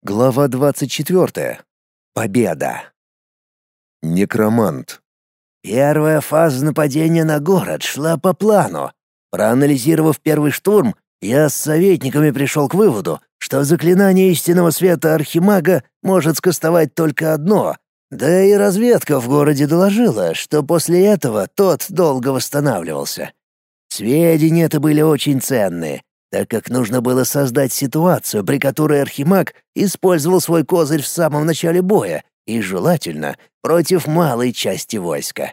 Глава 24. Победа. Некромант. Первая фаза нападения на город шла по плану. Проанализировав первый штурм, я с советниками пришел к выводу, что заклинание истинного света Архимага может скостовать только одно. Да и разведка в городе доложила, что после этого тот долго восстанавливался. Сведения это были очень ценные, так как нужно было создать ситуацию, при которой Архимаг использовал свой козырь в самом начале боя и, желательно, против малой части войска.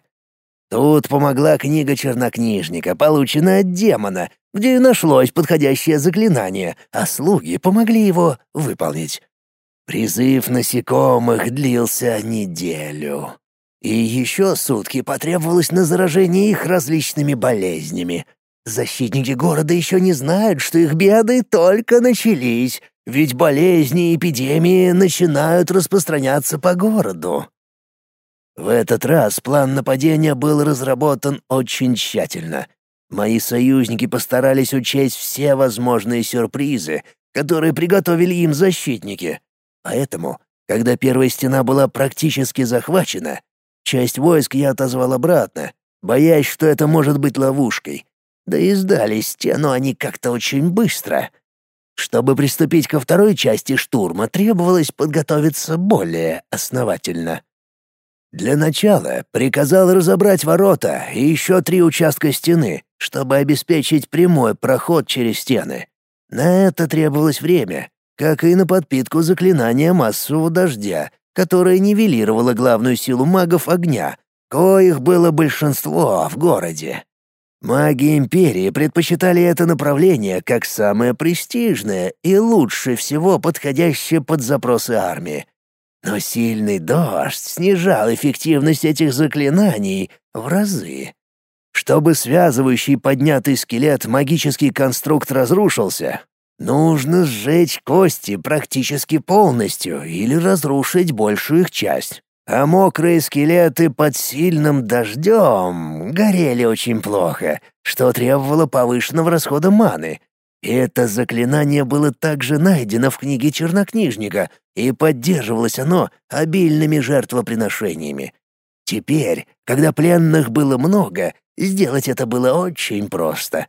Тут помогла книга чернокнижника, полученная от демона, где и нашлось подходящее заклинание, а слуги помогли его выполнить. Призыв насекомых длился неделю. И еще сутки потребовалось на заражение их различными болезнями, Защитники города еще не знают, что их беды только начались, ведь болезни и эпидемии начинают распространяться по городу. В этот раз план нападения был разработан очень тщательно. Мои союзники постарались учесть все возможные сюрпризы, которые приготовили им защитники. Поэтому, когда первая стена была практически захвачена, часть войск я отозвал обратно, боясь, что это может быть ловушкой. Да и сдали стену они как-то очень быстро. Чтобы приступить ко второй части штурма, требовалось подготовиться более основательно. Для начала приказал разобрать ворота и еще три участка стены, чтобы обеспечить прямой проход через стены. На это требовалось время, как и на подпитку заклинания массового дождя, которое нивелировало главную силу магов огня, коих было большинство в городе. Маги Империи предпочитали это направление как самое престижное и лучше всего подходящее под запросы армии. Но сильный дождь снижал эффективность этих заклинаний в разы. Чтобы связывающий поднятый скелет магический конструкт разрушился, нужно сжечь кости практически полностью или разрушить большую их часть а мокрые скелеты под сильным дождем горели очень плохо, что требовало повышенного расхода маны. это заклинание было также найдено в книге чернокнижника, и поддерживалось оно обильными жертвоприношениями. Теперь, когда пленных было много, сделать это было очень просто.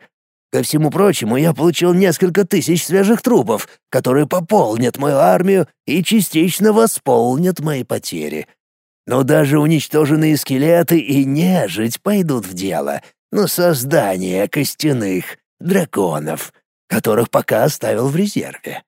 Ко всему прочему, я получил несколько тысяч свежих трупов, которые пополнят мою армию и частично восполнят мои потери. Но даже уничтоженные скелеты и нежить пойдут в дело на создание костяных драконов, которых пока оставил в резерве.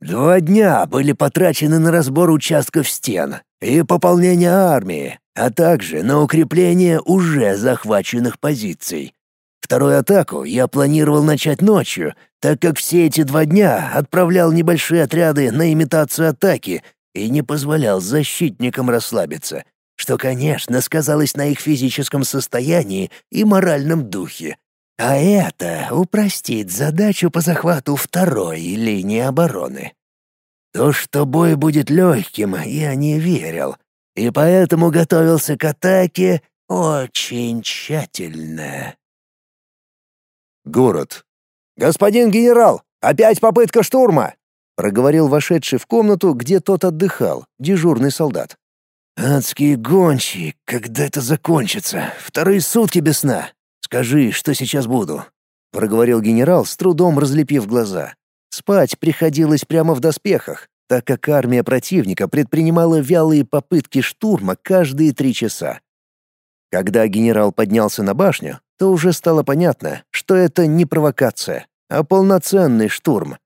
Два дня были потрачены на разбор участков стен и пополнение армии, а также на укрепление уже захваченных позиций. Вторую атаку я планировал начать ночью, так как все эти два дня отправлял небольшие отряды на имитацию атаки и не позволял защитникам расслабиться, что, конечно, сказалось на их физическом состоянии и моральном духе. А это упростит задачу по захвату второй линии обороны. То, что бой будет легким, я не верил, и поэтому готовился к атаке очень тщательно. Город. «Господин генерал, опять попытка штурма!» Проговорил вошедший в комнату, где тот отдыхал, дежурный солдат. «Адские гончие, когда это закончится? Вторые сутки без сна. Скажи, что сейчас буду», — проговорил генерал, с трудом разлепив глаза. Спать приходилось прямо в доспехах, так как армия противника предпринимала вялые попытки штурма каждые три часа. Когда генерал поднялся на башню, то уже стало понятно, что это не провокация, а полноценный штурм,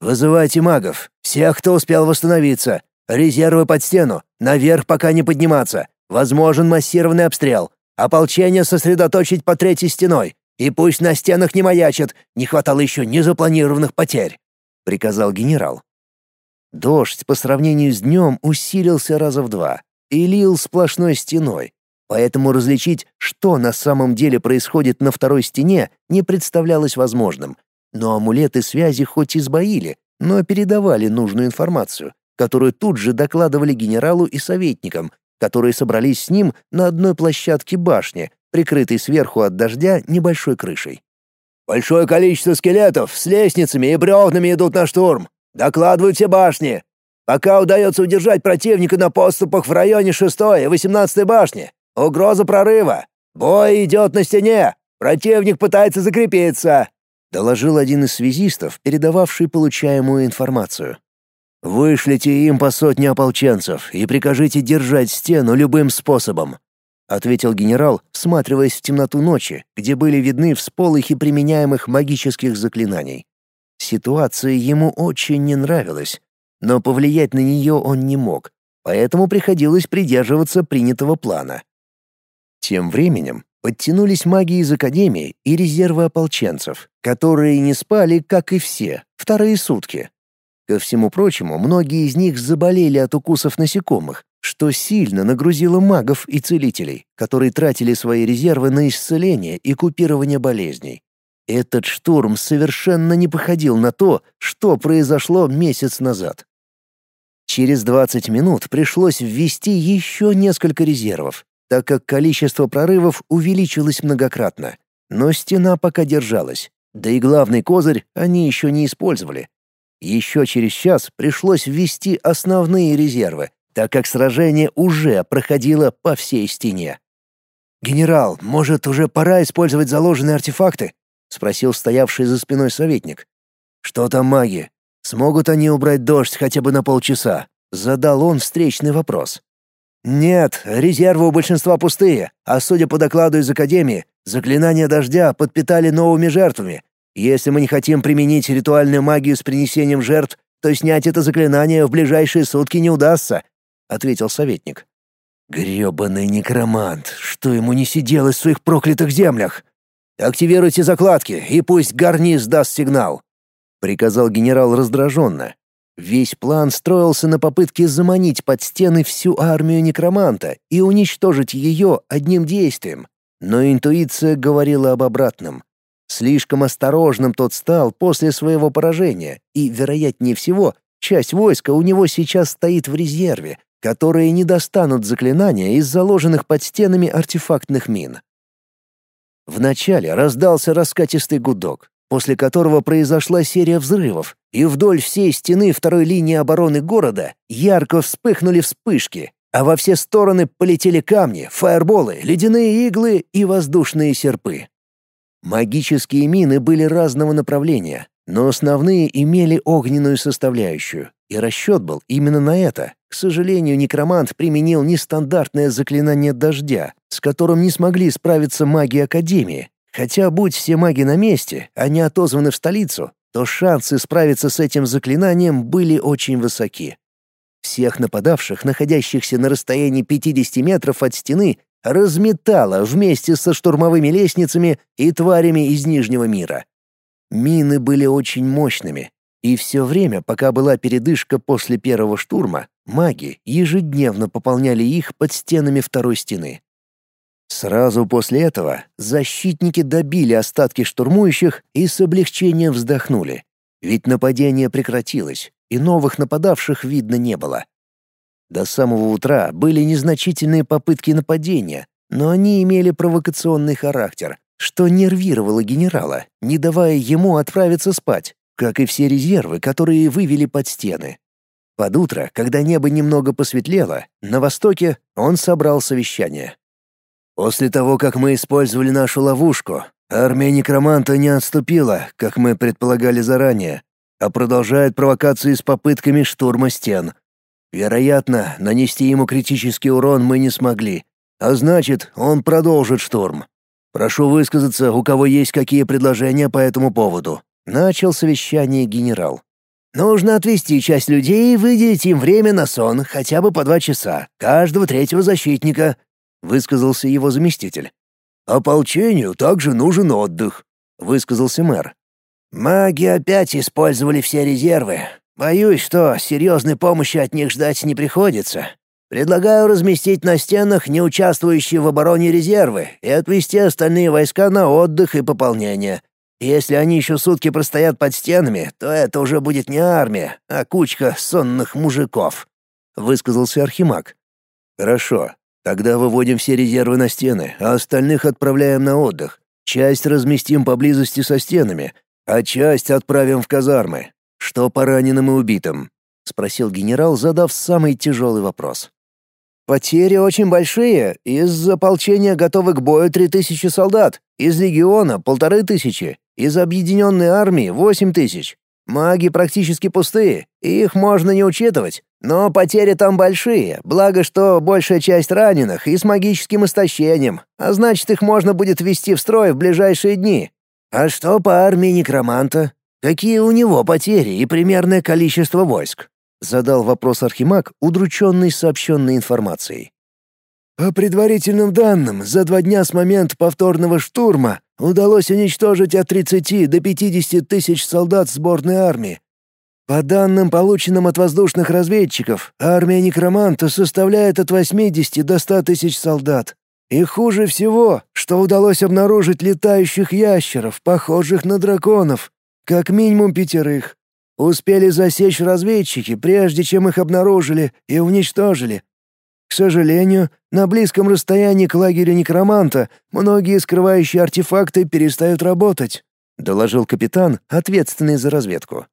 «Вызывайте магов, всех, кто успел восстановиться. Резервы под стену, наверх пока не подниматься. Возможен массированный обстрел. Ополчение сосредоточить по третьей стеной. И пусть на стенах не маячат, не хватало еще незапланированных потерь», — приказал генерал. Дождь по сравнению с днем усилился раза в два и лил сплошной стеной, поэтому различить, что на самом деле происходит на второй стене, не представлялось возможным, но амулеты связи хоть и сбоили, но передавали нужную информацию, которую тут же докладывали генералу и советникам, которые собрались с ним на одной площадке башни, прикрытой сверху от дождя небольшой крышей. «Большое количество скелетов с лестницами и бревнами идут на штурм. Докладывай все башни. Пока удается удержать противника на поступах в районе 6 и 18 башни. Угроза прорыва. Бой идет на стене. Противник пытается закрепиться», — доложил один из связистов, передававший получаемую информацию. «Вышлите им по сотне ополченцев и прикажите держать стену любым способом», — ответил генерал, всматриваясь в темноту ночи, где были видны всполохи применяемых магических заклинаний. Ситуация ему очень не нравилась, но повлиять на нее он не мог, поэтому приходилось придерживаться принятого плана. Тем временем подтянулись маги из Академии и резервы ополченцев, которые не спали, как и все, вторые сутки. Ко всему прочему, многие из них заболели от укусов насекомых, что сильно нагрузило магов и целителей, которые тратили свои резервы на исцеление и купирование болезней. Этот штурм совершенно не походил на то, что произошло месяц назад. Через 20 минут пришлось ввести еще несколько резервов, так как количество прорывов увеличилось многократно. Но стена пока держалась, да и главный козырь они еще не использовали, еще через час пришлось ввести основные резервы, так как сражение уже проходило по всей стене. «Генерал, может, уже пора использовать заложенные артефакты?» — спросил стоявший за спиной советник. «Что там маги? Смогут они убрать дождь хотя бы на полчаса?» — задал он встречный вопрос. «Нет, резервы у большинства пустые, а судя по докладу из Академии, заклинания дождя подпитали новыми жертвами, если мы не хотим применить ритуальную магию с принесением жертв, то снять это заклинание в ближайшие сутки не удастся», — ответил советник. «Грёбаный некромант, что ему не сиделось в своих проклятых землях? Активируйте закладки, и пусть гарниз даст сигнал», — приказал генерал раздраженно. Весь план строился на попытке заманить под стены всю армию некроманта и уничтожить ее одним действием, но интуиция говорила об обратном. Слишком осторожным тот стал после своего поражения, и, вероятнее всего, часть войска у него сейчас стоит в резерве, которые не достанут заклинания из заложенных под стенами артефактных мин. Вначале раздался раскатистый гудок, после которого произошла серия взрывов, и вдоль всей стены второй линии обороны города ярко вспыхнули вспышки, а во все стороны полетели камни, фаерболы, ледяные иглы и воздушные серпы. Магические мины были разного направления, но основные имели огненную составляющую, и расчет был именно на это. К сожалению, некромант применил нестандартное заклинание дождя, с которым не смогли справиться маги Академии. Хотя, будь все маги на месте, а не отозваны в столицу, то шансы справиться с этим заклинанием были очень высоки. Всех нападавших, находящихся на расстоянии 50 метров от стены, разметала вместе со штурмовыми лестницами и тварями из Нижнего мира. Мины были очень мощными, и все время, пока была передышка после первого штурма, маги ежедневно пополняли их под стенами второй стены. Сразу после этого защитники добили остатки штурмующих и с облегчением вздохнули, ведь нападение прекратилось, и новых нападавших видно не было. До самого утра были незначительные попытки нападения, но они имели провокационный характер, что нервировало генерала, не давая ему отправиться спать, как и все резервы, которые вывели под стены. Под утро, когда небо немного посветлело, на востоке он собрал совещание. После того, как мы использовали нашу ловушку, армия некроманта не отступила, как мы предполагали заранее, а продолжает провокации с попытками штурма стен. Вероятно, нанести ему критический урон мы не смогли, а значит, он продолжит штурм. Прошу высказаться, у кого есть какие предложения по этому поводу. Начал совещание генерал. Нужно отвести часть людей и выделить им время на сон, хотя бы по два часа, каждого третьего защитника, высказался его заместитель. Ополчению также нужен отдых, высказался мэр. Маги опять использовали все резервы, Боюсь, что серьезной помощи от них ждать не приходится. Предлагаю разместить на стенах не участвующие в обороне резервы и отвести остальные войска на отдых и пополнение. Если они еще сутки простоят под стенами, то это уже будет не армия, а кучка сонных мужиков», — высказался Архимаг. «Хорошо. Тогда выводим все резервы на стены, а остальных отправляем на отдых. Часть разместим поблизости со стенами, а часть отправим в казармы. «Что по раненым и убитым?» — спросил генерал, задав самый тяжелый вопрос. «Потери очень большие. Из ополчения готовы к бою три тысячи солдат, из легиона — полторы тысячи, из объединенной армии — восемь тысяч. Маги практически пустые, их можно не учитывать. Но потери там большие, благо что большая часть раненых и с магическим истощением, а значит их можно будет ввести в строй в ближайшие дни. А что по армии некроманта? Какие у него потери и примерное количество войск? Задал вопрос Архимаг, удрученный сообщенной информацией. По предварительным данным, за два дня с момента повторного штурма удалось уничтожить от 30 до 50 тысяч солдат сборной армии. По данным, полученным от воздушных разведчиков, армия некроманта составляет от 80 до 100 тысяч солдат. И хуже всего, что удалось обнаружить летающих ящеров, похожих на драконов, как минимум пятерых. Успели засечь разведчики, прежде чем их обнаружили и уничтожили. К сожалению, на близком расстоянии к лагерю некроманта многие скрывающие артефакты перестают работать», — доложил капитан, ответственный за разведку.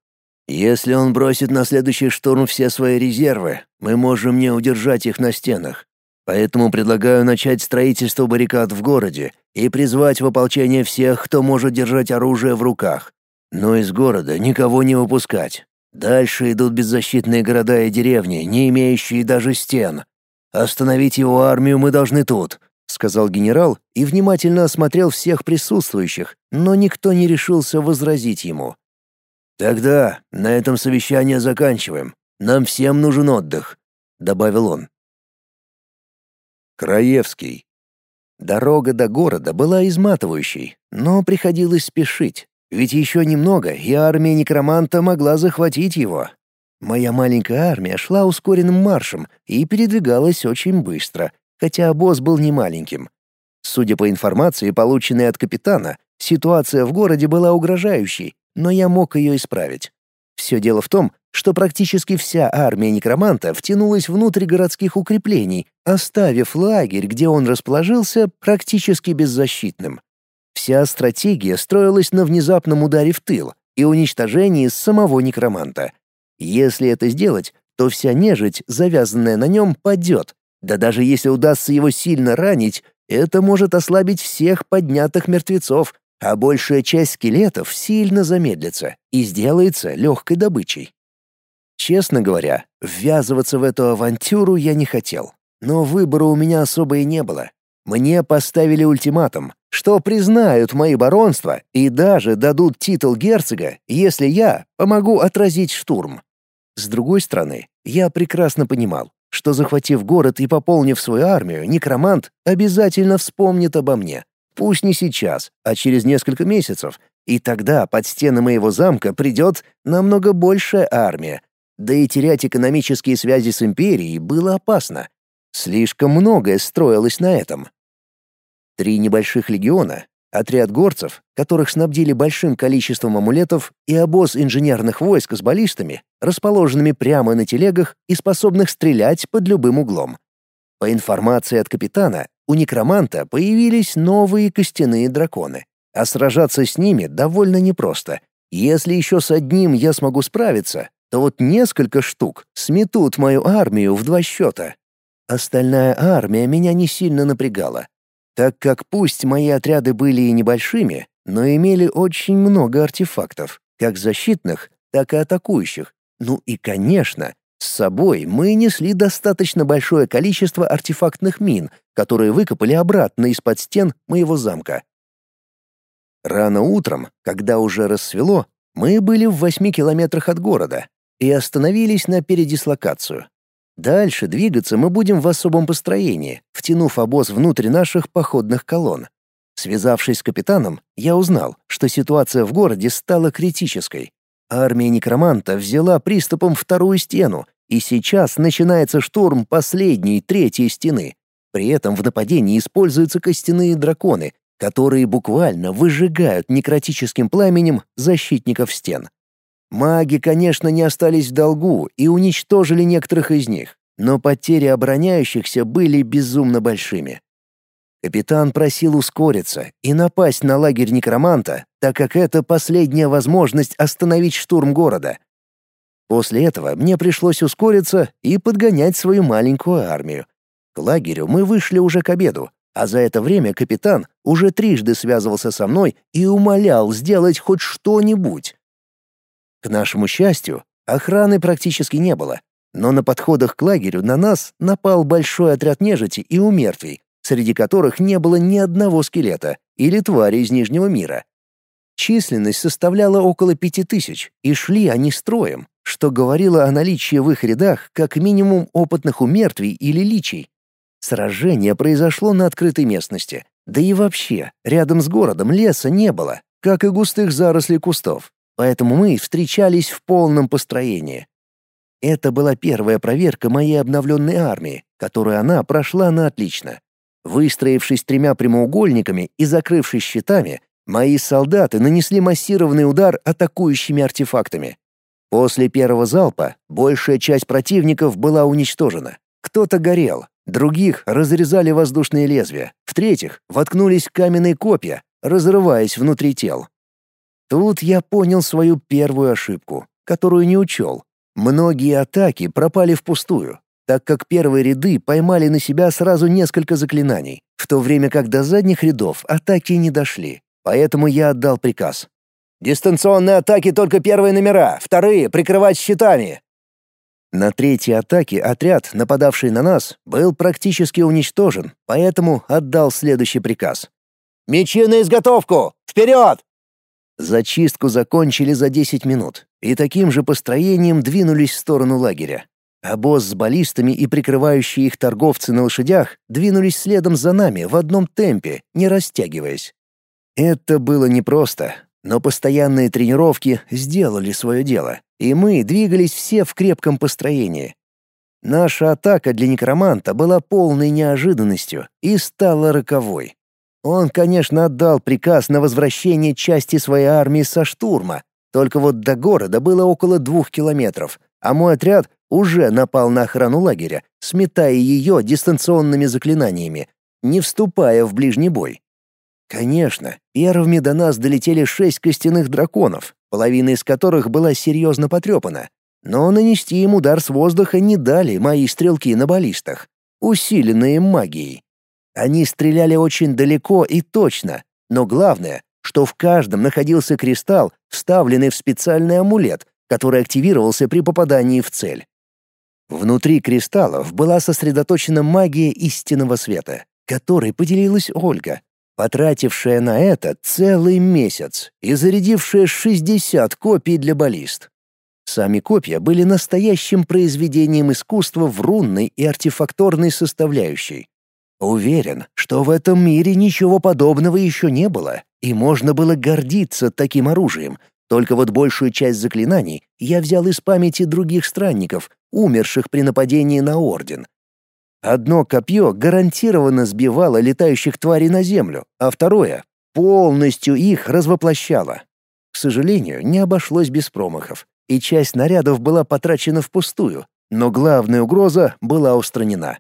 «Если он бросит на следующий штурм все свои резервы, мы можем не удержать их на стенах. Поэтому предлагаю начать строительство баррикад в городе и призвать в ополчение всех, кто может держать оружие в руках. Но из города никого не выпускать. Дальше идут беззащитные города и деревни, не имеющие даже стен. «Остановить его армию мы должны тут», — сказал генерал и внимательно осмотрел всех присутствующих, но никто не решился возразить ему. «Тогда на этом совещание заканчиваем. Нам всем нужен отдых», — добавил он. Краевский. Дорога до города была изматывающей, но приходилось спешить, ведь еще немного, и армия некроманта могла захватить его. Моя маленькая армия шла ускоренным маршем и передвигалась очень быстро, хотя обоз был не маленьким. Судя по информации, полученной от капитана, ситуация в городе была угрожающей, но я мог ее исправить. Все дело в том, что практически вся армия некроманта втянулась внутрь городских укреплений, оставив лагерь, где он расположился, практически беззащитным. Вся стратегия строилась на внезапном ударе в тыл и уничтожении самого некроманта — если это сделать, то вся нежить, завязанная на нем, падет. Да даже если удастся его сильно ранить, это может ослабить всех поднятых мертвецов, а большая часть скелетов сильно замедлится и сделается легкой добычей. Честно говоря, ввязываться в эту авантюру я не хотел. Но выбора у меня особо и не было. Мне поставили ультиматум, что признают мои баронства и даже дадут титул герцога, если я помогу отразить штурм. С другой стороны, я прекрасно понимал, что захватив город и пополнив свою армию, некромант обязательно вспомнит обо мне. Пусть не сейчас, а через несколько месяцев, и тогда под стены моего замка придет намного большая армия. Да и терять экономические связи с империей было опасно. Слишком многое строилось на этом. Три небольших легиона, Отряд горцев, которых снабдили большим количеством амулетов, и обоз инженерных войск с баллистами, расположенными прямо на телегах и способных стрелять под любым углом. По информации от капитана, у некроманта появились новые костяные драконы, а сражаться с ними довольно непросто. Если еще с одним я смогу справиться, то вот несколько штук сметут мою армию в два счета. Остальная армия меня не сильно напрягала так как пусть мои отряды были и небольшими, но имели очень много артефактов, как защитных, так и атакующих. Ну и, конечно, с собой мы несли достаточно большое количество артефактных мин, которые выкопали обратно из-под стен моего замка. Рано утром, когда уже рассвело, мы были в восьми километрах от города и остановились на передислокацию. Дальше двигаться мы будем в особом построении, втянув обоз внутрь наших походных колонн. Связавшись с капитаном, я узнал, что ситуация в городе стала критической. Армия некроманта взяла приступом вторую стену, и сейчас начинается штурм последней, третьей стены. При этом в нападении используются костяные драконы, которые буквально выжигают некротическим пламенем защитников стен. Маги, конечно, не остались в долгу и уничтожили некоторых из них, но потери обороняющихся были безумно большими. Капитан просил ускориться и напасть на лагерь некроманта, так как это последняя возможность остановить штурм города. После этого мне пришлось ускориться и подгонять свою маленькую армию. К лагерю мы вышли уже к обеду, а за это время капитан уже трижды связывался со мной и умолял сделать хоть что-нибудь. К нашему счастью, охраны практически не было, но на подходах к лагерю на нас напал большой отряд нежити и умертвий, среди которых не было ни одного скелета или твари из Нижнего мира. Численность составляла около пяти тысяч, и шли они строем, что говорило о наличии в их рядах как минимум опытных умертвий или личий. Сражение произошло на открытой местности, да и вообще, рядом с городом леса не было, как и густых зарослей кустов, поэтому мы встречались в полном построении. Это была первая проверка моей обновленной армии, которую она прошла на отлично. Выстроившись тремя прямоугольниками и закрывшись щитами, мои солдаты нанесли массированный удар атакующими артефактами. После первого залпа большая часть противников была уничтожена. Кто-то горел, других разрезали воздушные лезвия, в-третьих, воткнулись каменные копья, разрываясь внутри тел. Тут я понял свою первую ошибку, которую не учел. Многие атаки пропали впустую, так как первые ряды поймали на себя сразу несколько заклинаний, в то время как до задних рядов атаки не дошли. Поэтому я отдал приказ. «Дистанционные атаки только первые номера, вторые — прикрывать щитами!» На третьей атаке отряд, нападавший на нас, был практически уничтожен, поэтому отдал следующий приказ. «Мечи на изготовку! Вперед!» Зачистку закончили за 10 минут, и таким же построением двинулись в сторону лагеря. Босс с баллистами и прикрывающие их торговцы на лошадях двинулись следом за нами в одном темпе, не растягиваясь. Это было непросто, но постоянные тренировки сделали свое дело, и мы двигались все в крепком построении. Наша атака для некроманта была полной неожиданностью и стала роковой. Он, конечно, отдал приказ на возвращение части своей армии со штурма, только вот до города было около двух километров, а мой отряд уже напал на охрану лагеря, сметая ее дистанционными заклинаниями, не вступая в ближний бой. Конечно, первыми до нас долетели шесть костяных драконов, половина из которых была серьезно потрепана, но нанести им удар с воздуха не дали мои стрелки на баллистах, усиленные магией. Они стреляли очень далеко и точно, но главное, что в каждом находился кристалл, вставленный в специальный амулет, который активировался при попадании в цель. Внутри кристаллов была сосредоточена магия истинного света, которой поделилась Ольга, потратившая на это целый месяц и зарядившая 60 копий для баллист. Сами копья были настоящим произведением искусства в рунной и артефакторной составляющей. Уверен, что в этом мире ничего подобного еще не было, и можно было гордиться таким оружием, только вот большую часть заклинаний я взял из памяти других странников, умерших при нападении на Орден. Одно копье гарантированно сбивало летающих тварей на землю, а второе полностью их развоплощало. К сожалению, не обошлось без промахов, и часть снарядов была потрачена впустую, но главная угроза была устранена.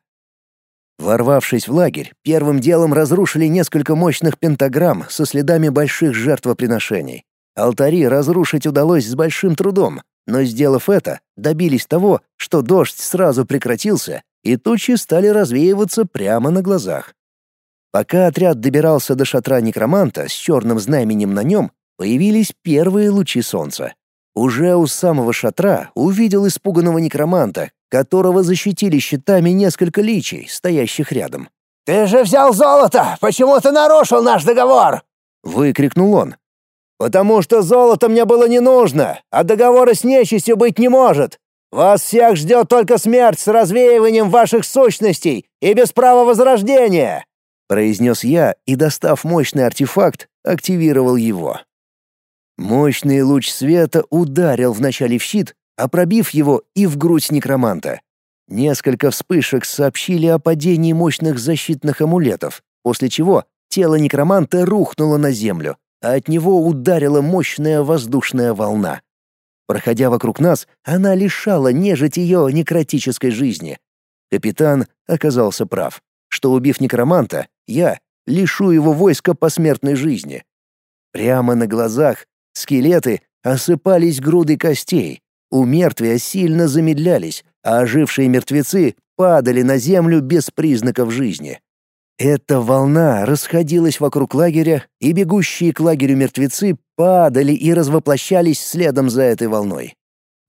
Ворвавшись в лагерь, первым делом разрушили несколько мощных пентаграмм со следами больших жертвоприношений. Алтари разрушить удалось с большим трудом, но, сделав это, добились того, что дождь сразу прекратился, и тучи стали развеиваться прямо на глазах. Пока отряд добирался до шатра некроманта с черным знаменем на нем, появились первые лучи солнца. Уже у самого шатра увидел испуганного некроманта, которого защитили щитами несколько личей, стоящих рядом. «Ты же взял золото! Почему ты нарушил наш договор?» — выкрикнул он. «Потому что золото мне было не нужно, а договора с нечистью быть не может. Вас всех ждет только смерть с развеиванием ваших сущностей и без права возрождения!» произнес я и, достав мощный артефакт, активировал его. Мощный луч света ударил вначале в щит, а пробив его и в грудь некроманта. Несколько вспышек сообщили о падении мощных защитных амулетов, после чего тело некроманта рухнуло на землю, а от него ударила мощная воздушная волна. Проходя вокруг нас, она лишала нежить ее некротической жизни. Капитан оказался прав, что, убив некроманта, я лишу его войска посмертной жизни. Прямо на глазах скелеты осыпались грудой костей, У мертвия сильно замедлялись, а ожившие мертвецы падали на землю без признаков жизни. Эта волна расходилась вокруг лагеря, и бегущие к лагерю мертвецы падали и развоплощались следом за этой волной.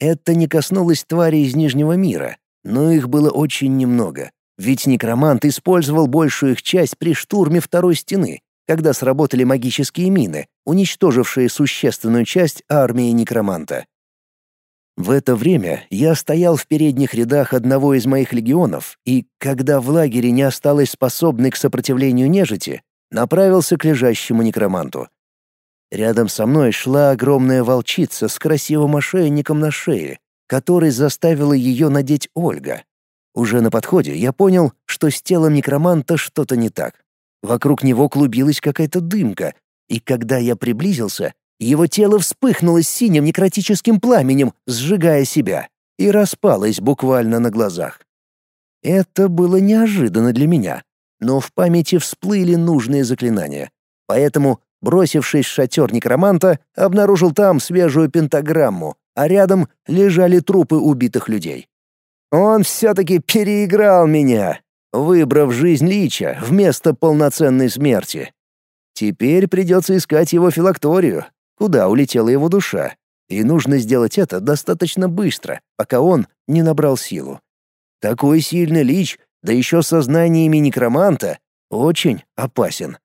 Это не коснулось тварей из Нижнего мира, но их было очень немного, ведь некромант использовал большую их часть при штурме второй стены, когда сработали магические мины, уничтожившие существенную часть армии некроманта. В это время я стоял в передних рядах одного из моих легионов и, когда в лагере не осталось способной к сопротивлению нежити, направился к лежащему некроманту. Рядом со мной шла огромная волчица с красивым ошейником на шее, который заставила ее надеть Ольга. Уже на подходе я понял, что с телом некроманта что-то не так. Вокруг него клубилась какая-то дымка, и когда я приблизился, его тело вспыхнуло синим некротическим пламенем, сжигая себя, и распалось буквально на глазах. Это было неожиданно для меня, но в памяти всплыли нужные заклинания. Поэтому Бросившись в шатер некроманта, обнаружил там свежую пентаграмму, а рядом лежали трупы убитых людей. Он все-таки переиграл меня, выбрав жизнь Лича вместо полноценной смерти. Теперь придется искать его филакторию, куда улетела его душа, и нужно сделать это достаточно быстро, пока он не набрал силу. Такой сильный Лич, да еще со знаниями некроманта, очень опасен.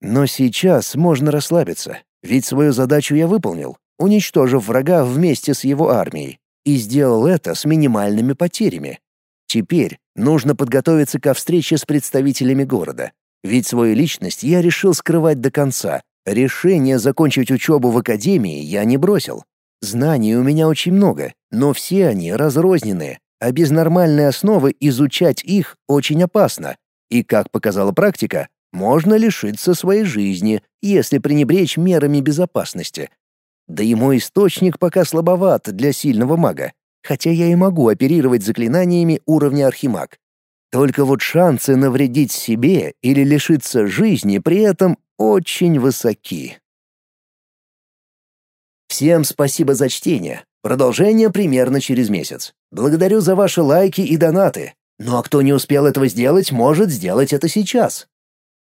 Но сейчас можно расслабиться, ведь свою задачу я выполнил, уничтожив врага вместе с его армией, и сделал это с минимальными потерями. Теперь нужно подготовиться ко встрече с представителями города, ведь свою личность я решил скрывать до конца. Решение закончить учебу в академии я не бросил. Знаний у меня очень много, но все они разрозненные, а без нормальной основы изучать их очень опасно. И, как показала практика, можно лишиться своей жизни, если пренебречь мерами безопасности. Да и мой источник пока слабоват для сильного мага, хотя я и могу оперировать заклинаниями уровня архимаг. Только вот шансы навредить себе или лишиться жизни при этом очень высоки. Всем спасибо за чтение. Продолжение примерно через месяц. Благодарю за ваши лайки и донаты. Ну а кто не успел этого сделать, может сделать это сейчас.